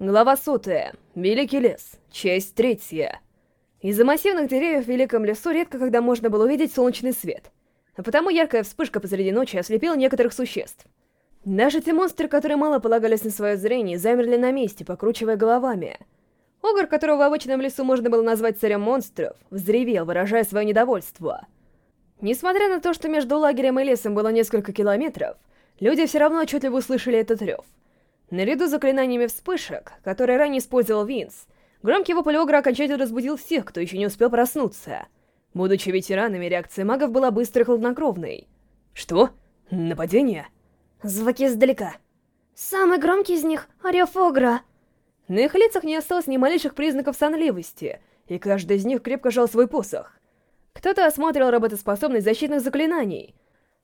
Глава сотая. Великий лес. Часть третья. Из-за массивных деревьев в Великом лесу редко когда можно было увидеть солнечный свет, а потому яркая вспышка посреди ночи ослепила некоторых существ. Даже те монстры, которые мало полагались на свое зрение, замерли на месте, покручивая головами. Огр, которого в обычном лесу можно было назвать царем монстров, взревел, выражая свое недовольство. Несмотря на то, что между лагерем и лесом было несколько километров, люди все равно отчетливо услышали этот рев — Наряду с заклинаниями вспышек, которые ранее использовал Винс, громкий вопль Огра окончательно разбудил всех, кто еще не успел проснуться. Будучи ветеранами, реакция магов была быстрой и хладнокровной. Что? Нападение? Звуки издалека. Самый громкий из них — орёв Огра. На их лицах не осталось ни малейших признаков сонливости, и каждый из них крепко жал свой посох. Кто-то осмотрел работоспособность защитных заклинаний,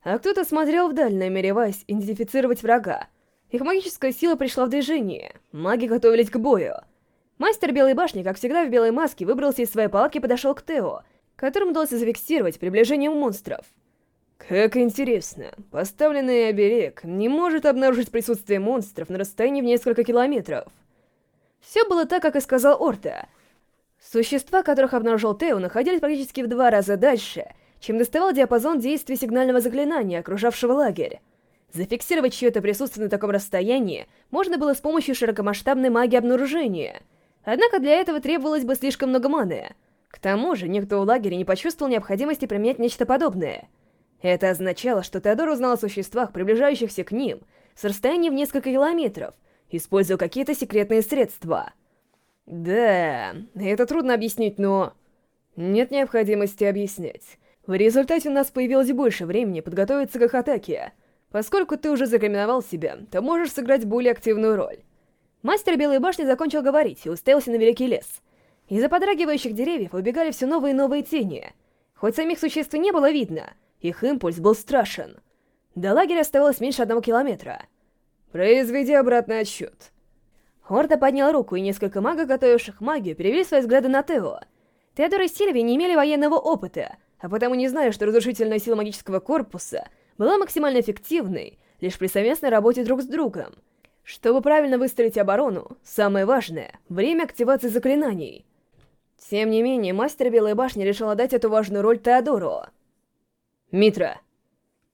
а кто-то смотрел вдаль, намереваясь идентифицировать врага. Их магическая сила пришла в движение. Маги готовились к бою. Мастер Белой Башни, как всегда в белой маске, выбрался из своей палатки и подошел к Тео, которому удалось зафиксировать приближение монстров. Как интересно, поставленный оберег не может обнаружить присутствие монстров на расстоянии в несколько километров. Все было так, как и сказал Орта. Существа, которых обнаружил Тео, находились практически в два раза дальше, чем доставал диапазон действия сигнального заклинания, окружавшего лагерь. Зафиксировать чье-то присутствие на таком расстоянии можно было с помощью широкомасштабной магии обнаружения. Однако для этого требовалось бы слишком много маны. К тому же, никто в лагере не почувствовал необходимости применять нечто подобное. Это означало, что Теодор узнал о существах, приближающихся к ним, с расстояния в несколько километров, используя какие-то секретные средства. Да, это трудно объяснить, но... Нет необходимости объяснять. В результате у нас появилось больше времени подготовиться к их атаке — Поскольку ты уже загриминовал себя, то можешь сыграть более активную роль. Мастер Белой Башни закончил говорить и уставился на великий лес. Из-за подрагивающих деревьев убегали все новые и новые тени. Хоть самих существ не было видно, их импульс был страшен. До лагеря оставалось меньше одного километра. «Произведи обратный отсчет». Хорта поднял руку, и несколько магов, готовивших магию, перевели свои взгляды на Тео. Теодор и Сильви не имели военного опыта, а потому не знали, что разрушительная сила магического корпуса — была максимально эффективной лишь при совместной работе друг с другом. Чтобы правильно выстроить оборону, самое важное — время активации заклинаний. Тем не менее, мастер Белой Башни решил отдать эту важную роль Теодору. Митра.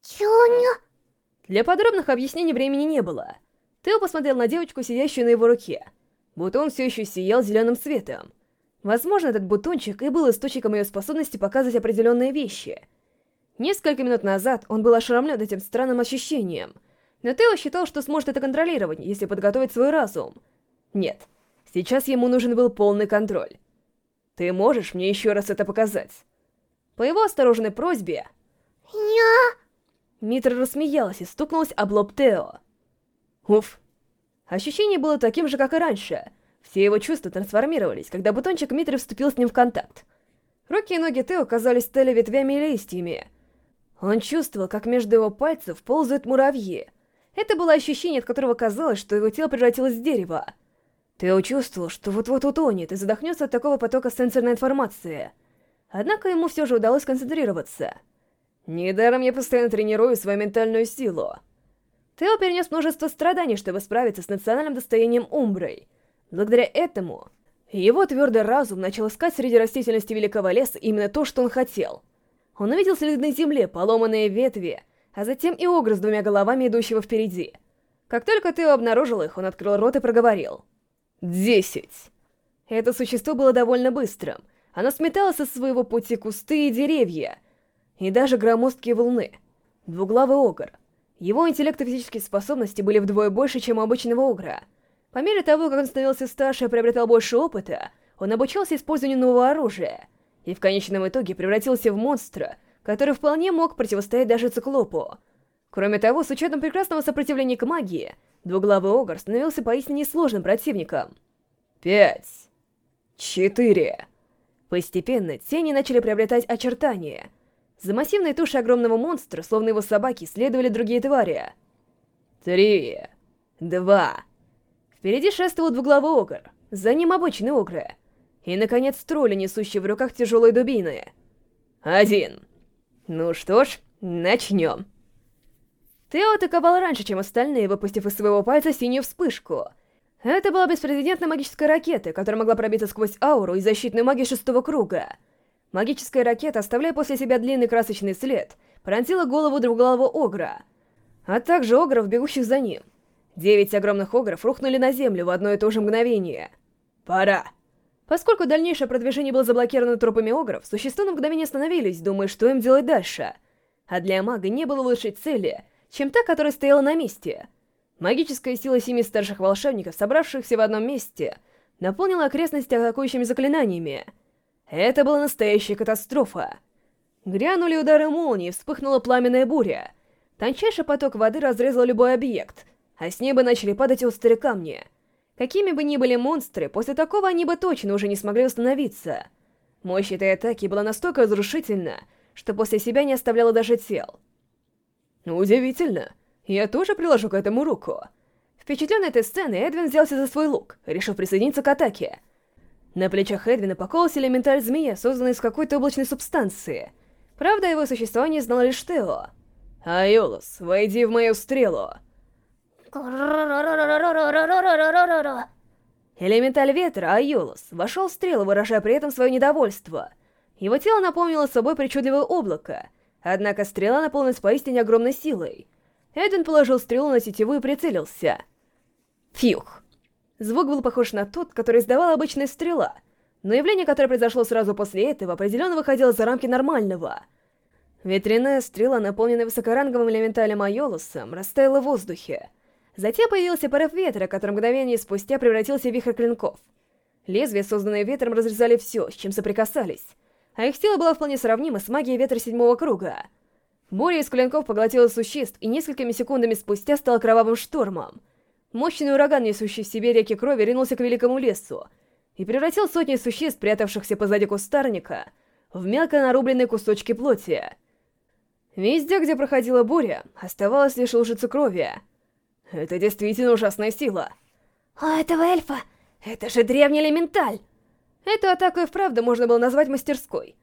Чуня. Для подробных объяснений времени не было. Тео посмотрел на девочку, сидящую на его руке. Бутон все еще сиял зеленым светом. Возможно, этот бутончик и был источником ее способности показывать определенные вещи — Несколько минут назад он был ошеломлен этим странным ощущением, но Тео считал, что сможет это контролировать, если подготовить свой разум. Нет, сейчас ему нужен был полный контроль. Ты можешь мне еще раз это показать? По его осторожной просьбе... Я... Митра рассмеялась и стукнулась об лоб Тео. Уф. Ощущение было таким же, как и раньше. Все его чувства трансформировались, когда бутончик Митры вступил с ним в контакт. Руки и ноги Тео казались ветвями и листьями, он чувствовал, как между его пальцев ползают муравьи. Это было ощущение, от которого казалось, что его тело превратилось в дерево. Тео чувствовал, что вот-вот утонет и задохнется от такого потока сенсорной информации. Однако ему все же удалось концентрироваться. Недаром я постоянно тренирую свою ментальную силу. Тео перенес множество страданий, чтобы справиться с национальным достоянием Умброй. Благодаря этому, его твердый разум начал искать среди растительности Великого Леса именно то, что он хотел — он увидел следы на земле, поломанные ветви, а затем и Огр с двумя головами, идущего впереди. Как только Тео обнаружил их, он открыл рот и проговорил. «Десять!» Это существо было довольно быстрым. Оно сметало со своего пути кусты и деревья, и даже громоздкие волны. Двуглавый Огр. Его интеллект и физические способности были вдвое больше, чем у обычного Огра. По мере того, как он становился старше и приобретал больше опыта, он обучался использованию нового оружия — и в конечном итоге превратился в монстра, который вполне мог противостоять даже циклопу. Кроме того, с учетом прекрасного сопротивления к магии, двуглавый Огр становился поистине сложным противником. Пять. Четыре. Постепенно тени начали приобретать очертания. За массивной тушей огромного монстра, словно его собаки, следовали другие твари. Три. Два. Впереди шествовал двуглавый Огр, за ним обычный Огры. И, наконец, тролли, несущие в руках тяжелые дубины. Один. Ну что ж, начнем. Тео атаковал раньше, чем остальные, выпустив из своего пальца синюю вспышку. Это была беспрецедентная магическая ракета, которая могла пробиться сквозь ауру и защитную магию шестого круга. Магическая ракета, оставляя после себя длинный красочный след, пронзила голову двуглавого огра, а также огров, бегущих за ним. Девять огромных огров рухнули на землю в одно и то же мгновение. «Пора!» Поскольку дальнейшее продвижение было заблокировано трупами огров, существа на мгновение остановились, думая, что им делать дальше. А для мага не было лучшей цели, чем та, которая стояла на месте. Магическая сила семи старших волшебников, собравшихся в одном месте, наполнила окрестности атакующими заклинаниями. Это была настоящая катастрофа. Грянули удары молнии, вспыхнула пламенная буря. Тончайший поток воды разрезал любой объект, а с неба начали падать острые камни — Какими бы ни были монстры, после такого они бы точно уже не смогли восстановиться. Мощь этой атаки была настолько разрушительна, что после себя не оставляла даже тел. Удивительно. Я тоже приложу к этому руку. Впечатленный этой сценой, Эдвин взялся за свой лук, решив присоединиться к атаке. На плечах Эдвина покоился элементаль змея, созданный из какой-то облачной субстанции. Правда, его существование знал лишь Тео. «Айолус, войди в мою стрелу!» Элементаль ветра, Айолус, вошел в стрелу, выражая при этом свое недовольство. Его тело наполнило собой причудливое облако, однако стрела наполнилась поистине огромной силой. Эдвин положил стрелу на сетевую и прицелился. Фьюх. Звук был похож на тот, который издавала обычная стрела, но явление, которое произошло сразу после этого, определенно выходило за рамки нормального. Ветряная стрела, наполненная высокоранговым элементалем Айолусом, растаяла в воздухе. Затем появился порыв ветра, который мгновение спустя превратился в вихрь клинков. Лезвия, созданные ветром, разрезали все, с чем соприкасались, а их сила была вполне сравнима с магией ветра седьмого круга. Буря из клинков поглотила существ и несколькими секундами спустя стала кровавым штормом. Мощный ураган, несущий в себе реки крови, ринулся к великому лесу и превратил сотни существ, прятавшихся позади кустарника, в мелко нарубленные кусочки плоти. Везде, где проходила буря, оставалась лишь лужица крови — это действительно ужасная сила. А этого эльфа? Это же древний элементаль! Эту атаку и вправду можно было назвать мастерской.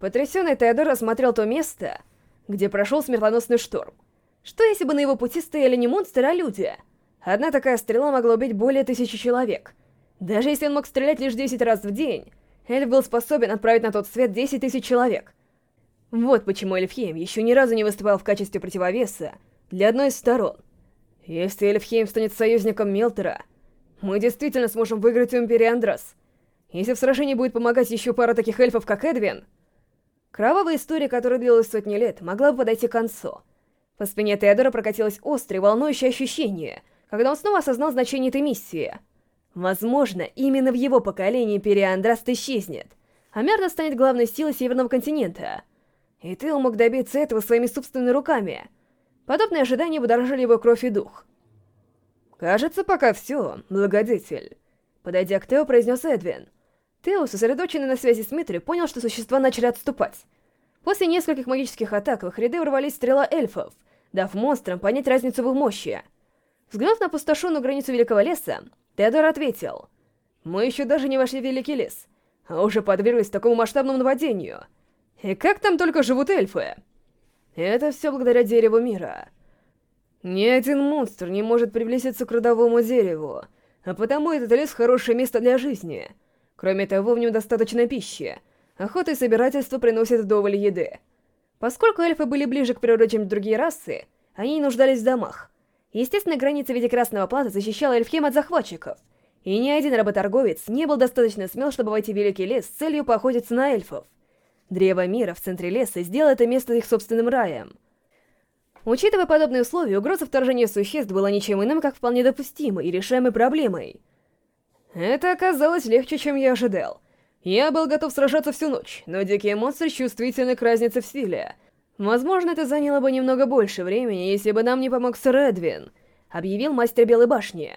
Потрясенный Теодор осмотрел то место, где прошел смертоносный шторм. Что если бы на его пути стояли не монстры, а люди? Одна такая стрела могла убить более тысячи человек. Даже если он мог стрелять лишь 10 раз в день, эльф был способен отправить на тот свет 10 тысяч человек. Вот почему Эльфхейм еще ни разу не выступал в качестве противовеса для одной из сторон — если Эльфхейм станет союзником Мелтера, мы действительно сможем выиграть у Империи Андрас. Если в сражении будет помогать еще пара таких эльфов, как Эдвин... Кровавая история, которая длилась сотни лет, могла бы подойти к концу. По спине Теодора прокатилось острое, волнующее ощущение, когда он снова осознал значение этой миссии. Возможно, именно в его поколении Империя исчезнет, а Мерда станет главной силой Северного континента. И ты мог добиться этого своими собственными руками — Подобные ожидания будоражили его кровь и дух. «Кажется, пока все, благодетель», — подойдя к Тео, произнес Эдвин. Тео, сосредоточенный на связи с Митри, понял, что существа начали отступать. После нескольких магических атак в их ряды ворвались стрела эльфов, дав монстрам понять разницу в их мощи. Взглянув на пустошенную границу Великого Леса, Теодор ответил. «Мы еще даже не вошли в Великий Лес, а уже подверглись такому масштабному нападению. И как там только живут эльфы?» Это все благодаря дереву мира. Ни один монстр не может приблизиться к родовому дереву, а потому этот лес хорошее место для жизни. Кроме того, в нем достаточно пищи. Охота и собирательство приносят вдоволь еды. Поскольку эльфы были ближе к природе, чем другие расы, они нуждались в домах. Естественно, граница в виде Красного Плата защищала Эльфхем от захватчиков, и ни один работорговец не был достаточно смел, чтобы войти в Великий Лес с целью поохотиться на эльфов. Древо мира в центре леса сделало это место их собственным раем. Учитывая подобные условия, угроза вторжения существ была ничем иным, как вполне допустимой и решаемой проблемой. Это оказалось легче, чем я ожидал. Я был готов сражаться всю ночь, но дикие монстры чувствительны к разнице в силе. Возможно, это заняло бы немного больше времени, если бы нам не помог сэр Эдвин, объявил мастер Белой Башни.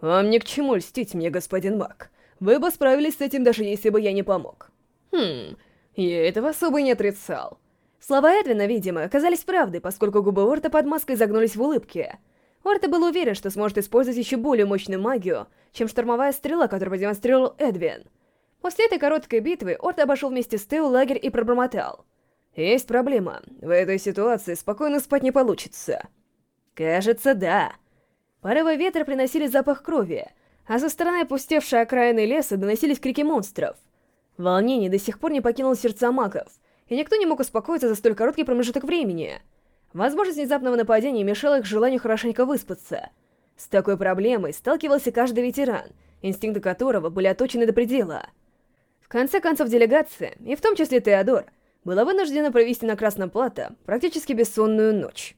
Вам ни к чему льстить мне, господин Мак. Вы бы справились с этим, даже если бы я не помог. Хм, я этого особо не отрицал. Слова Эдвина, видимо, оказались правдой, поскольку губы Орта под маской загнулись в улыбке. Орта был уверен, что сможет использовать еще более мощную магию, чем штормовая стрела, которую продемонстрировал Эдвин. После этой короткой битвы Орта обошел вместе с Тео лагерь и пробормотал. «Есть проблема. В этой ситуации спокойно спать не получится». «Кажется, да». Порывы ветра приносили запах крови, а со стороны опустевшей окраины леса доносились крики монстров. Волнение до сих пор не покинуло сердца магов, и никто не мог успокоиться за столь короткий промежуток времени. Возможность внезапного нападения мешала их желанию хорошенько выспаться. С такой проблемой сталкивался каждый ветеран, инстинкты которого были оточены до предела. В конце концов, делегация, и в том числе Теодор, была вынуждена провести на Красном Плато практически бессонную ночь.